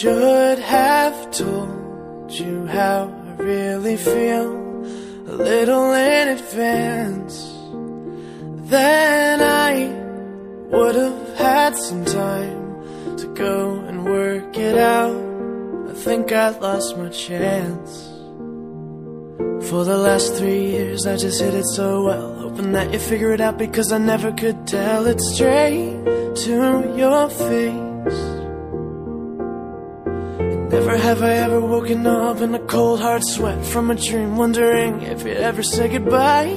should have told you how I really feel a little in advance. Then I would have had some time to go and work it out. I think I lost my chance. For the last three years, I just hit it so well. Hoping that you figure it out because I never could tell it straight to your face. Never have I ever woken up in a cold hard sweat from a dream, wondering if you'd ever say goodbye.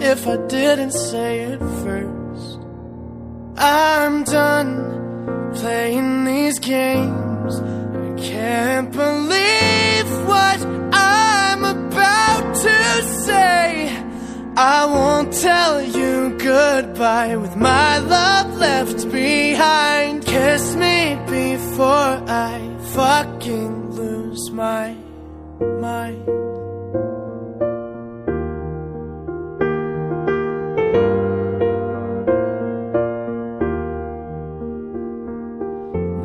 If I didn't say it first, I'm done playing these games. I can't believe what I'm about to say. I won't tell you goodbye with my love left behind. Kiss me before I fucking lose my mind.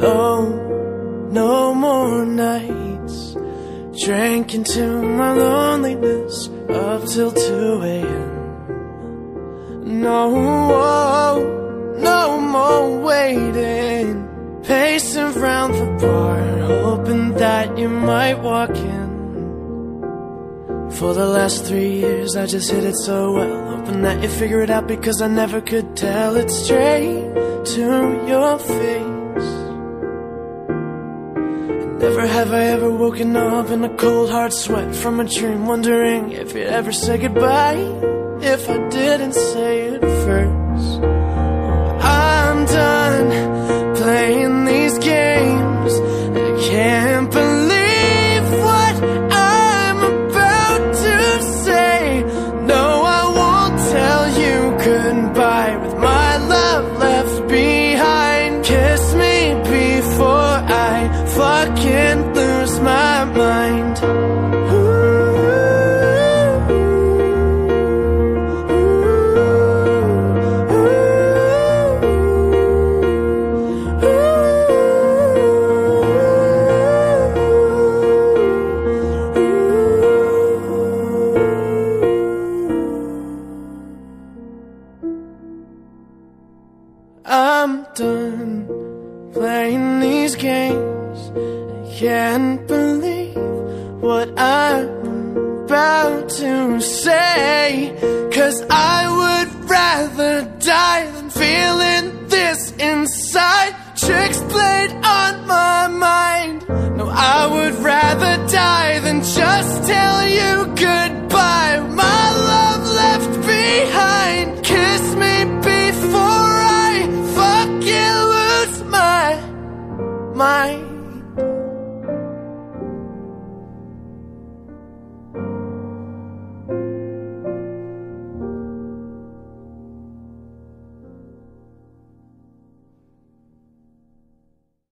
No, no more nights. Drank into my loneliness up till 2 a.m. No, no more waiting. Pacing round the bar, hoping that you might walk in. For the last three years, I just hit it so well. Hoping that you figure it out because I never could tell it straight to your face. And Never have I ever woken up in a cold hard sweat from a dream, wondering if you'd ever say goodbye. If I didn't say it first, I'm done playing these games. I can't believe what I'm about to say. Cause I would rather die mine.